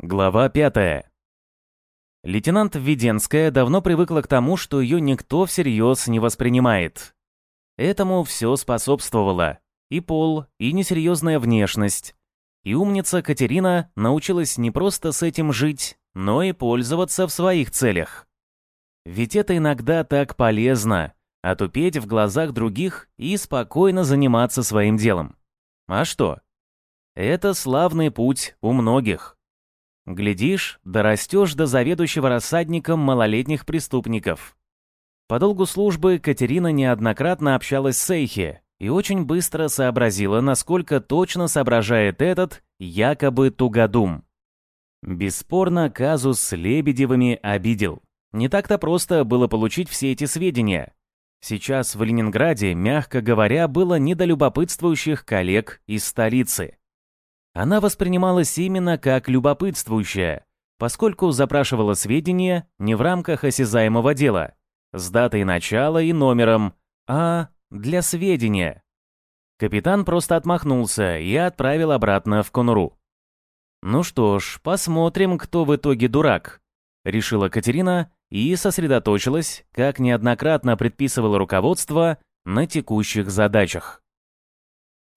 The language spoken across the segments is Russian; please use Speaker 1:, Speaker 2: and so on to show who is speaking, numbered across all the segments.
Speaker 1: Глава пятая. Лейтенант Введенская давно привыкла к тому, что ее никто всерьез не воспринимает. Этому все способствовало. И пол, и несерьезная внешность. И умница Катерина научилась не просто с этим жить, но и пользоваться в своих целях. Ведь это иногда так полезно — отупеть в глазах других и спокойно заниматься своим делом. А что? Это славный путь у многих. Глядишь, дорастешь до заведующего рассадником малолетних преступников. По долгу службы Катерина неоднократно общалась с Эйхе и очень быстро сообразила, насколько точно соображает этот якобы тугодум. Бесспорно, казус с Лебедевыми обидел. Не так-то просто было получить все эти сведения. Сейчас в Ленинграде, мягко говоря, было недолюбопытствующих коллег из столицы. Она воспринималась именно как любопытствующая, поскольку запрашивала сведения не в рамках осязаемого дела, с датой начала и номером, а для сведения. Капитан просто отмахнулся и отправил обратно в конуру. «Ну что ж, посмотрим, кто в итоге дурак», — решила Катерина и сосредоточилась, как неоднократно предписывало руководство, на текущих задачах.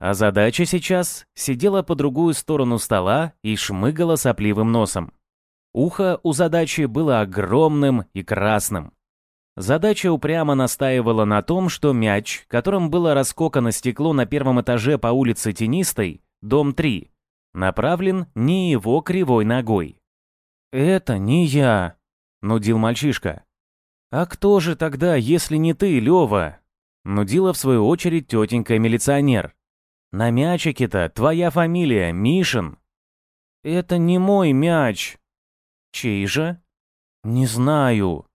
Speaker 1: А задача сейчас сидела по другую сторону стола и шмыгала сопливым носом. Ухо у задачи было огромным и красным. Задача упрямо настаивала на том, что мяч, которым было раскокано стекло на первом этаже по улице Тенистой, дом 3, направлен не его кривой ногой. «Это не я», — нудил мальчишка. «А кто же тогда, если не ты, Лёва?» Нудила в свою очередь тетенька-милиционер. На мячике-то твоя фамилия Мишин. Это не мой мяч. Чей же? Не знаю.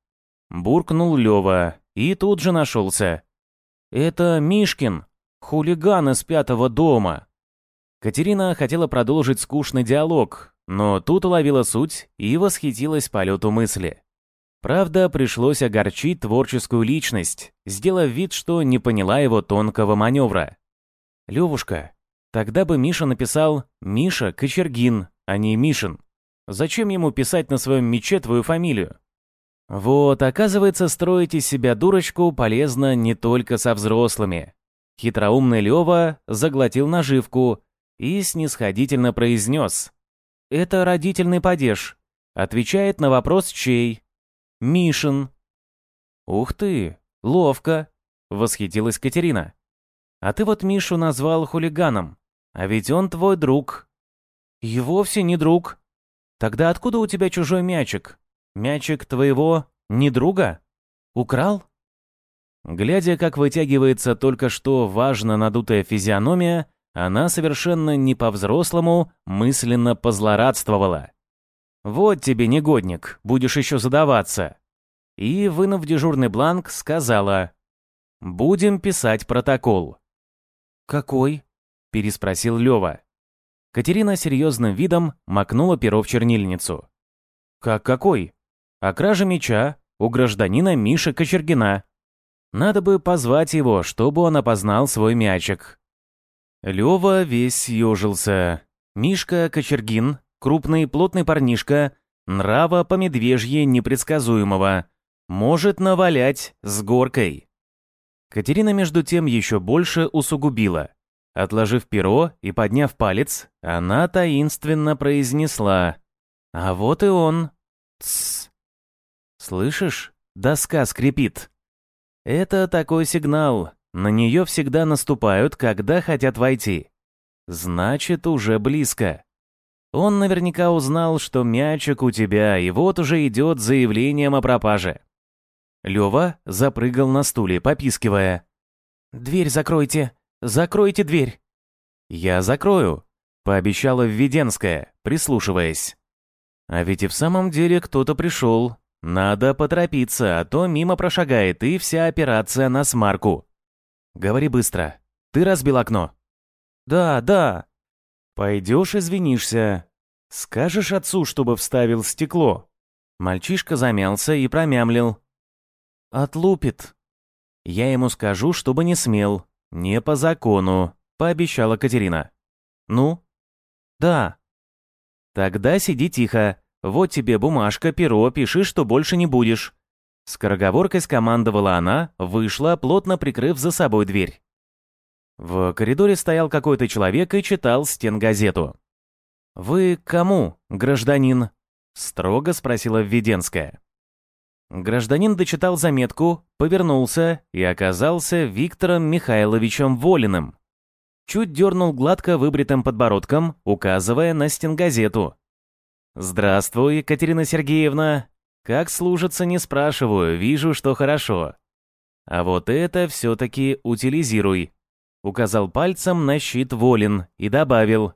Speaker 1: Буркнул Лёва и тут же нашелся. Это Мишкин, хулиган из пятого дома. Катерина хотела продолжить скучный диалог, но тут уловила суть и восхитилась полету мысли. Правда, пришлось огорчить творческую личность, сделав вид, что не поняла его тонкого маневра. Левушка, тогда бы Миша написал «Миша Кочергин», а не «Мишин». Зачем ему писать на своем мече твою фамилию? Вот, оказывается, строить из себя дурочку полезно не только со взрослыми. Хитроумный Лева заглотил наживку и снисходительно произнес. «Это родительный падеж. Отвечает на вопрос чей?» «Мишин». «Ух ты, ловко!» — восхитилась Катерина. А ты вот Мишу назвал хулиганом. А ведь он твой друг. И вовсе не друг. Тогда откуда у тебя чужой мячик? Мячик твоего не друга? Украл? Глядя, как вытягивается только что важно надутая физиономия, она совершенно не по-взрослому мысленно позлорадствовала. «Вот тебе, негодник, будешь еще задаваться». И, вынув дежурный бланк, сказала «Будем писать протокол». «Какой?» — переспросил Лёва. Катерина серьезным видом макнула перо в чернильницу. «Как какой? О краже меча у гражданина Миши Кочергина. Надо бы позвать его, чтобы он опознал свой мячик». Лёва весь съежился. Мишка Кочергин, крупный плотный парнишка, нрава по медвежье непредсказуемого, может навалять с горкой. Катерина между тем еще больше усугубила. Отложив перо и подняв палец, она таинственно произнесла «А вот и он». «Тссс». «Слышишь? Доска скрипит». Это такой сигнал. На нее всегда наступают, когда хотят войти. Значит, уже близко. Он наверняка узнал, что мячик у тебя, и вот уже идет заявлением о пропаже. Лёва запрыгал на стуле, попискивая. «Дверь закройте! Закройте дверь!» «Я закрою», — пообещала Введенская, прислушиваясь. «А ведь и в самом деле кто-то пришел. Надо поторопиться, а то мимо прошагает, и вся операция на смарку. Говори быстро. Ты разбил окно?» «Да, да». «Пойдешь, извинишься. Скажешь отцу, чтобы вставил стекло». Мальчишка замялся и промямлил. Отлупит. Я ему скажу, чтобы не смел. Не по закону, пообещала Катерина. Ну? Да. Тогда сиди тихо. Вот тебе бумажка, перо, пиши, что больше не будешь. Скороговоркой скомандовала она, вышла, плотно прикрыв за собой дверь. В коридоре стоял какой-то человек и читал стенгазету. «Вы кому, гражданин?» — строго спросила Введенская. Гражданин дочитал заметку, повернулся и оказался Виктором Михайловичем Волиным. Чуть дернул гладко выбритым подбородком, указывая на стенгазету. «Здравствуй, Екатерина Сергеевна. Как служится, не спрашиваю, вижу, что хорошо. А вот это все-таки утилизируй», — указал пальцем на щит Волин и добавил.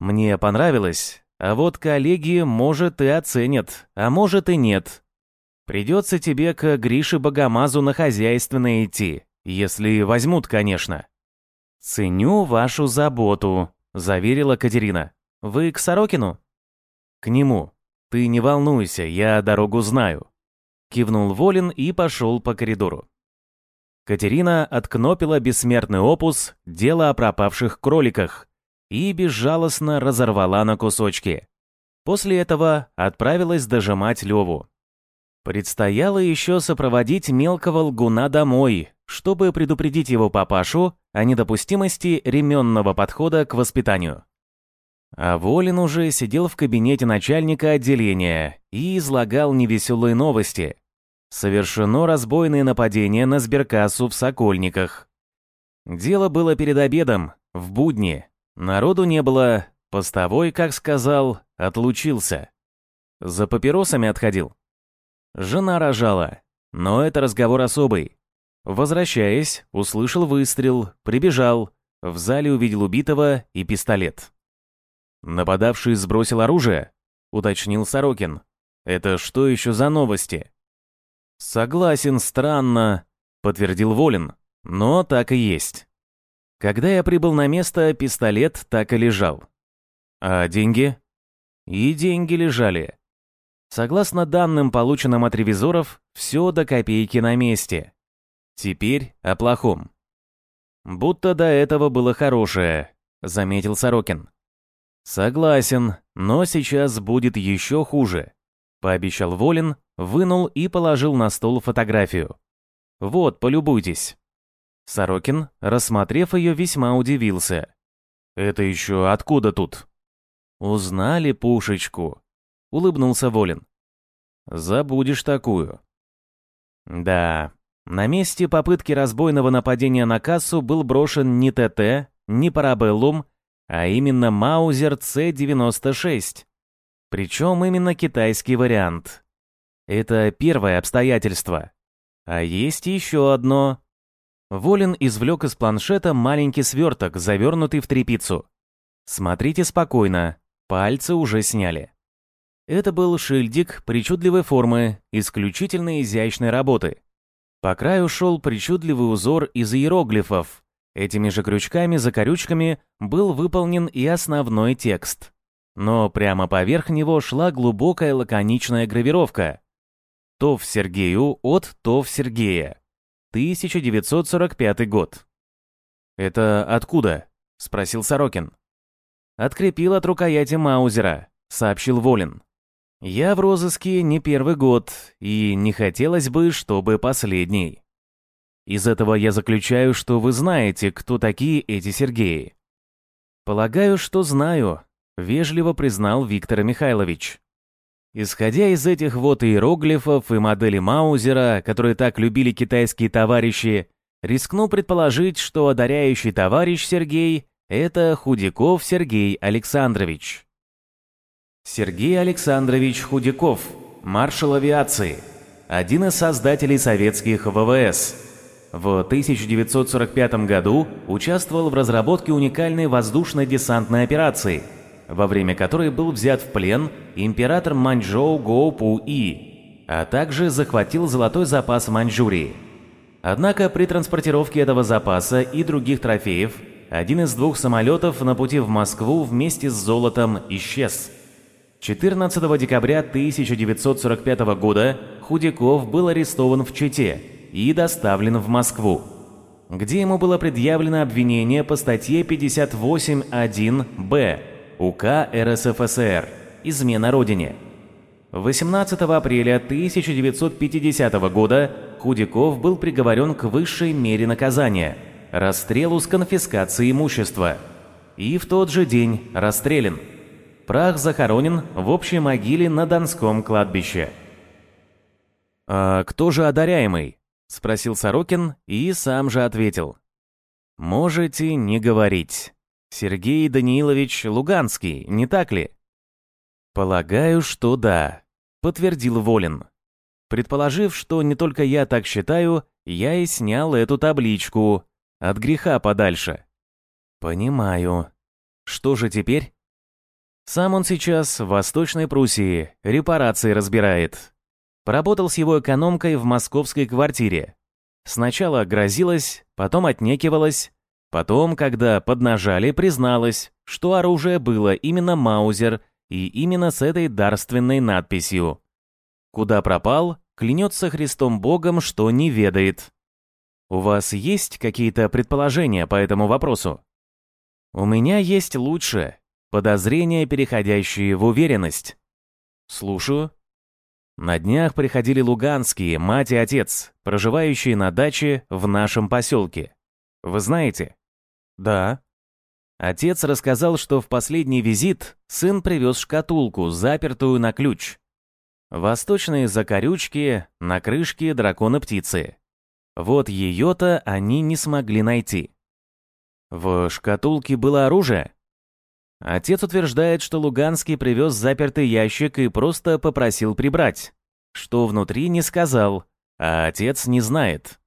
Speaker 1: «Мне понравилось, а вот коллеги, может, и оценят, а может и нет. Придется тебе к Грише Богомазу на хозяйственное идти, если возьмут, конечно. Ценю вашу заботу, заверила Катерина. Вы к Сорокину? К нему. Ты не волнуйся, я дорогу знаю. Кивнул Волин и пошел по коридору. Катерина откнопила бессмертный опус «Дело о пропавших кроликах» и безжалостно разорвала на кусочки. После этого отправилась дожимать Леву. Предстояло еще сопроводить мелкого лгуна домой, чтобы предупредить его папашу о недопустимости ременного подхода к воспитанию. А Волин уже сидел в кабинете начальника отделения и излагал невеселые новости. Совершено разбойное нападение на сберкассу в Сокольниках. Дело было перед обедом, в будни. Народу не было, постовой, как сказал, отлучился. За папиросами отходил. Жена рожала, но это разговор особый. Возвращаясь, услышал выстрел, прибежал, в зале увидел убитого и пистолет. «Нападавший сбросил оружие?» — уточнил Сорокин. «Это что еще за новости?» «Согласен, странно», — подтвердил Волин, «но так и есть». Когда я прибыл на место, пистолет так и лежал. А деньги? И деньги лежали. Согласно данным, полученным от ревизоров, все до копейки на месте. Теперь о плохом. «Будто до этого было хорошее», — заметил Сорокин. «Согласен, но сейчас будет еще хуже», — пообещал Волин, вынул и положил на стол фотографию. «Вот, полюбуйтесь». Сорокин, рассмотрев ее, весьма удивился. «Это еще откуда тут?» «Узнали пушечку», улыбнулся Волин. Забудешь такую. Да, на месте попытки разбойного нападения на кассу был брошен не ТТ, не Парабеллум, а именно Маузер С-96. Причем именно китайский вариант. Это первое обстоятельство. А есть еще одно. Волин извлек из планшета маленький сверток, завернутый в тряпицу. Смотрите спокойно, пальцы уже сняли. Это был шильдик причудливой формы, исключительно изящной работы. По краю шел причудливый узор из иероглифов. Этими же крючками-закорючками был выполнен и основной текст. Но прямо поверх него шла глубокая лаконичная гравировка. «Тов Сергею от Тов Сергея. 1945 год». «Это откуда?» — спросил Сорокин. «Открепил от рукояти Маузера», — сообщил Волин. Я в розыске не первый год, и не хотелось бы, чтобы последний. Из этого я заключаю, что вы знаете, кто такие эти Сергеи. Полагаю, что знаю, вежливо признал Виктор Михайлович. Исходя из этих вот иероглифов и модели Маузера, которые так любили китайские товарищи, рискну предположить, что одаряющий товарищ Сергей – это Худяков Сергей Александрович. Сергей Александрович Худяков, маршал авиации, один из создателей советских ВВС. В 1945 году участвовал в разработке уникальной воздушно-десантной операции, во время которой был взят в плен император Маньчжоу Гоупу И, а также захватил золотой запас Маньчжурии. Однако при транспортировке этого запаса и других трофеев один из двух самолетов на пути в Москву вместе с золотом исчез – 14 декабря 1945 года Худяков был арестован в Чите и доставлен в Москву, где ему было предъявлено обвинение по статье 58.1б УК РСФСР Измена Родине. 18 апреля 1950 года Худяков был приговорен к высшей мере наказания – расстрелу с конфискацией имущества. И в тот же день расстрелян. Прах захоронен в общей могиле на Донском кладбище. «А кто же одаряемый?» – спросил Сорокин и сам же ответил. «Можете не говорить. Сергей Даниилович Луганский, не так ли?» «Полагаю, что да», — подтвердил Волин. Предположив, что не только я так считаю, я и снял эту табличку. От греха подальше. «Понимаю. Что же теперь?» Сам он сейчас в Восточной Пруссии репарации разбирает. Поработал с его экономкой в московской квартире. Сначала грозилась, потом отнекивалась, потом, когда поднажали, призналась, что оружие было именно Маузер и именно с этой дарственной надписью. Куда пропал, клянется Христом Богом, что не ведает. У вас есть какие-то предположения по этому вопросу? У меня есть лучше. Подозрения, переходящие в уверенность. Слушаю. На днях приходили луганские, мать и отец, проживающие на даче в нашем поселке. Вы знаете? Да. Отец рассказал, что в последний визит сын привез шкатулку, запертую на ключ. Восточные закорючки, на крышке дракона-птицы. Вот ее-то они не смогли найти. В шкатулке было оружие? Отец утверждает, что Луганский привез запертый ящик и просто попросил прибрать. Что внутри не сказал, а отец не знает.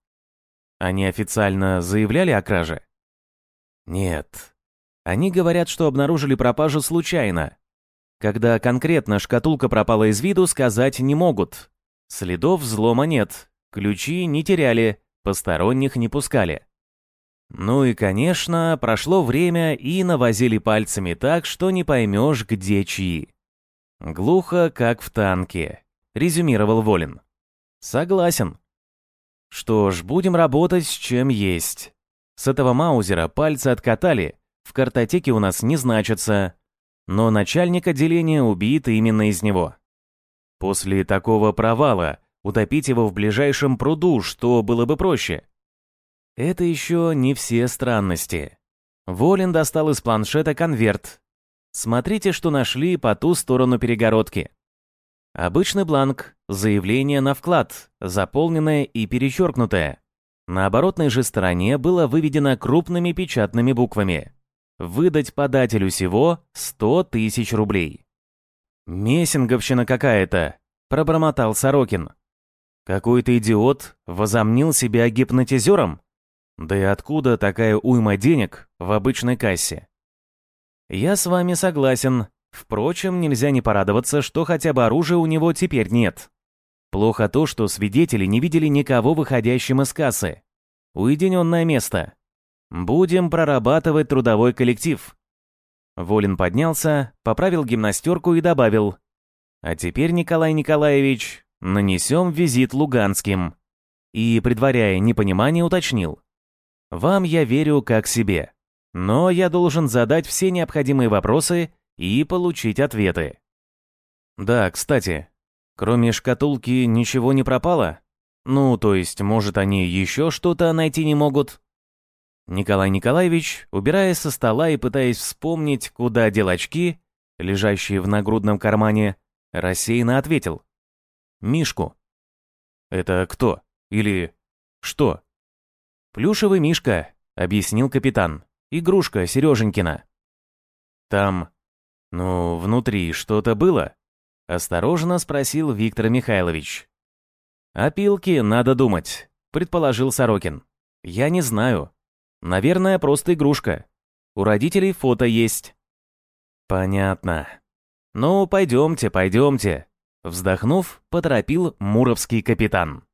Speaker 1: Они официально заявляли о краже? Нет. Они говорят, что обнаружили пропажу случайно. Когда конкретно шкатулка пропала из виду, сказать не могут. Следов взлома нет, ключи не теряли, посторонних не пускали. Ну и, конечно, прошло время и навозили пальцами так, что не поймешь, где чьи. Глухо, как в танке, резюмировал Волин. Согласен. Что ж, будем работать с чем есть. С этого маузера пальцы откатали, в картотеке у нас не значится, но начальник отделения убит именно из него. После такого провала утопить его в ближайшем пруду, что было бы проще? Это еще не все странности. Волин достал из планшета конверт. Смотрите, что нашли по ту сторону перегородки. Обычный бланк, заявление на вклад, заполненное и перечеркнутое. На оборотной же стороне было выведено крупными печатными буквами. Выдать подателю всего 100 тысяч рублей. «Мессинговщина какая-то», — пробормотал Сорокин. «Какой-то идиот возомнил себя гипнотизером?» Да и откуда такая уйма денег в обычной кассе? Я с вами согласен. Впрочем, нельзя не порадоваться, что хотя бы оружия у него теперь нет. Плохо то, что свидетели не видели никого выходящим из кассы. Уединенное место. Будем прорабатывать трудовой коллектив. Волин поднялся, поправил гимнастерку и добавил. А теперь, Николай Николаевич, нанесем визит Луганским. И, предваряя непонимание, уточнил. Вам я верю как себе. Но я должен задать все необходимые вопросы и получить ответы. Да, кстати, кроме шкатулки ничего не пропало? Ну, то есть, может, они еще что-то найти не могут? Николай Николаевич, убираясь со стола и пытаясь вспомнить, куда дел очки, лежащие в нагрудном кармане, рассеянно ответил. «Мишку». «Это кто? Или что?» «Плюшевый мишка», — объяснил капитан. «Игрушка Сереженькина». «Там, ну, внутри что-то было?» — осторожно спросил Виктор Михайлович. «О пилке надо думать», — предположил Сорокин. «Я не знаю. Наверное, просто игрушка. У родителей фото есть». «Понятно. Ну, пойдемте, пойдемте», — вздохнув, поторопил муровский капитан.